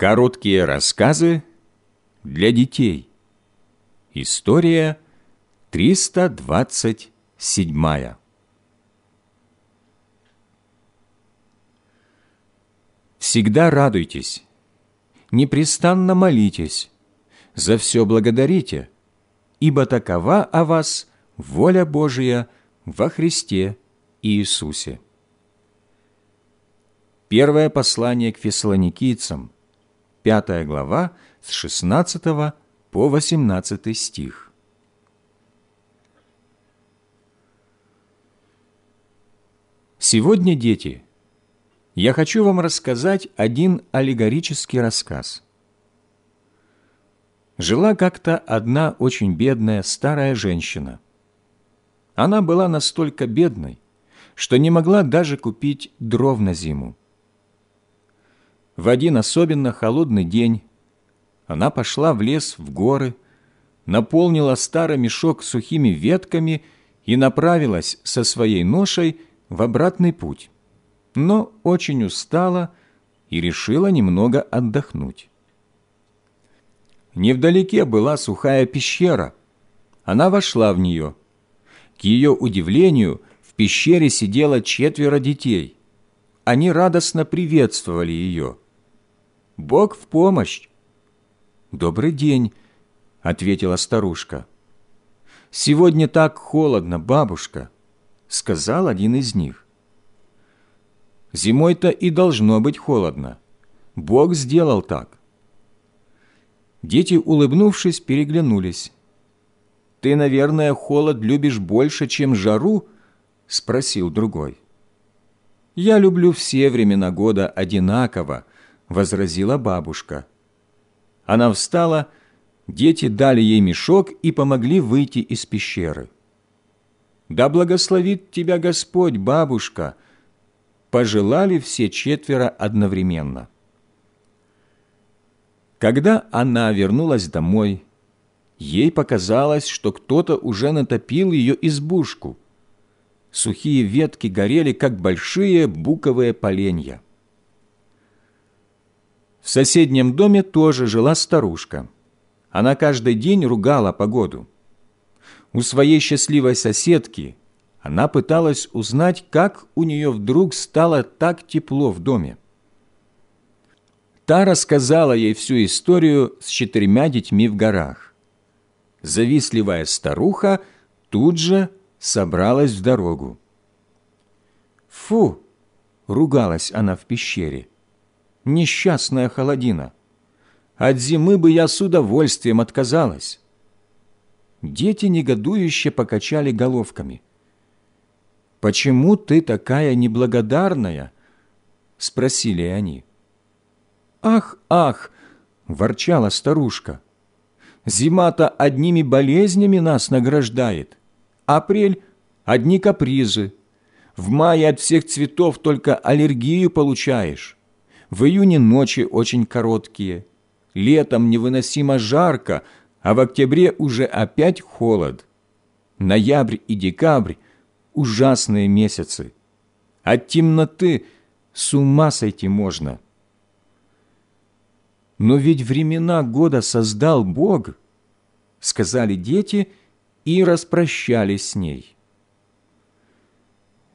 Короткие рассказы для детей. История 327. Всегда радуйтесь, непрестанно молитесь, за все благодарите, ибо такова о вас воля Божия во Христе Иисусе. Первое послание к фессалоникийцам – 5 глава, с 16 по 18 стих. Сегодня, дети, я хочу вам рассказать один аллегорический рассказ. Жила как-то одна очень бедная старая женщина. Она была настолько бедной, что не могла даже купить дров на зиму. В один особенно холодный день она пошла в лес в горы, наполнила старый мешок сухими ветками и направилась со своей ношей в обратный путь, но очень устала и решила немного отдохнуть. Невдалеке была сухая пещера. Она вошла в нее. К ее удивлению, в пещере сидело четверо детей. Они радостно приветствовали ее – Бог в помощь!» «Добрый день!» — ответила старушка. «Сегодня так холодно, бабушка!» — сказал один из них. «Зимой-то и должно быть холодно. Бог сделал так». Дети, улыбнувшись, переглянулись. «Ты, наверное, холод любишь больше, чем жару?» — спросил другой. «Я люблю все времена года одинаково», возразила бабушка. Она встала, дети дали ей мешок и помогли выйти из пещеры. «Да благословит тебя Господь, бабушка!» Пожелали все четверо одновременно. Когда она вернулась домой, ей показалось, что кто-то уже натопил ее избушку. Сухие ветки горели, как большие буковые поленья. В соседнем доме тоже жила старушка. Она каждый день ругала погоду. У своей счастливой соседки она пыталась узнать, как у нее вдруг стало так тепло в доме. Та рассказала ей всю историю с четырьмя детьми в горах. Завистливая старуха тут же собралась в дорогу. «Фу!» — ругалась она в пещере несчастная холодина. От зимы бы я с удовольствием отказалась. Дети негодующе покачали головками. «Почему ты такая неблагодарная?» — спросили они. «Ах, ах!» — ворчала старушка. «Зима-то одними болезнями нас награждает. Апрель — одни капризы. В мае от всех цветов только аллергию получаешь. В июне ночи очень короткие, летом невыносимо жарко, а в октябре уже опять холод. Ноябрь и декабрь – ужасные месяцы. От темноты с ума сойти можно. Но ведь времена года создал Бог, сказали дети и распрощались с ней.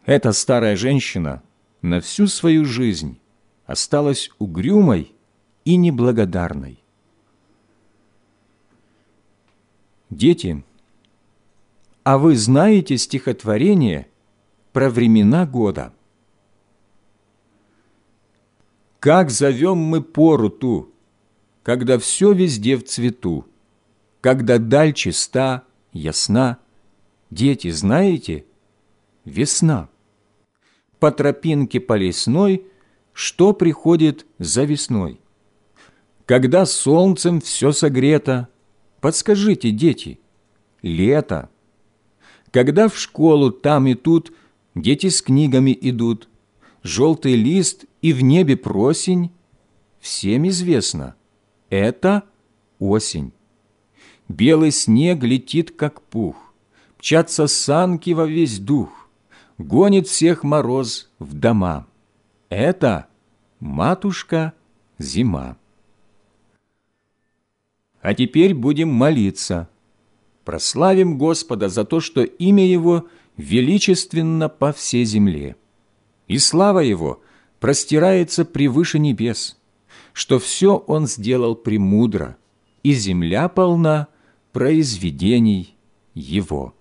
Эта старая женщина на всю свою жизнь осталась угрюмой и неблагодарной. Дети, а вы знаете стихотворение про времена года? Как зовем мы пору ту, когда все везде в цвету, когда даль чиста, ясна? Дети, знаете? Весна. По тропинке по лесной – что приходит за весной? Когда солнцем все согрето, подскажите, дети, лето. Когда в школу там и тут дети с книгами идут, желтый лист и в небе просень, всем известно, это осень. Белый снег летит, как пух, мчатся санки во весь дух, гонит всех мороз в дома. Это матушка зима. А теперь будем молиться. Прославим Господа за то, что имя Его величественно по всей земле, и слава Его простирается превыше небес, что все Он сделал премудро, и земля полна произведений Его.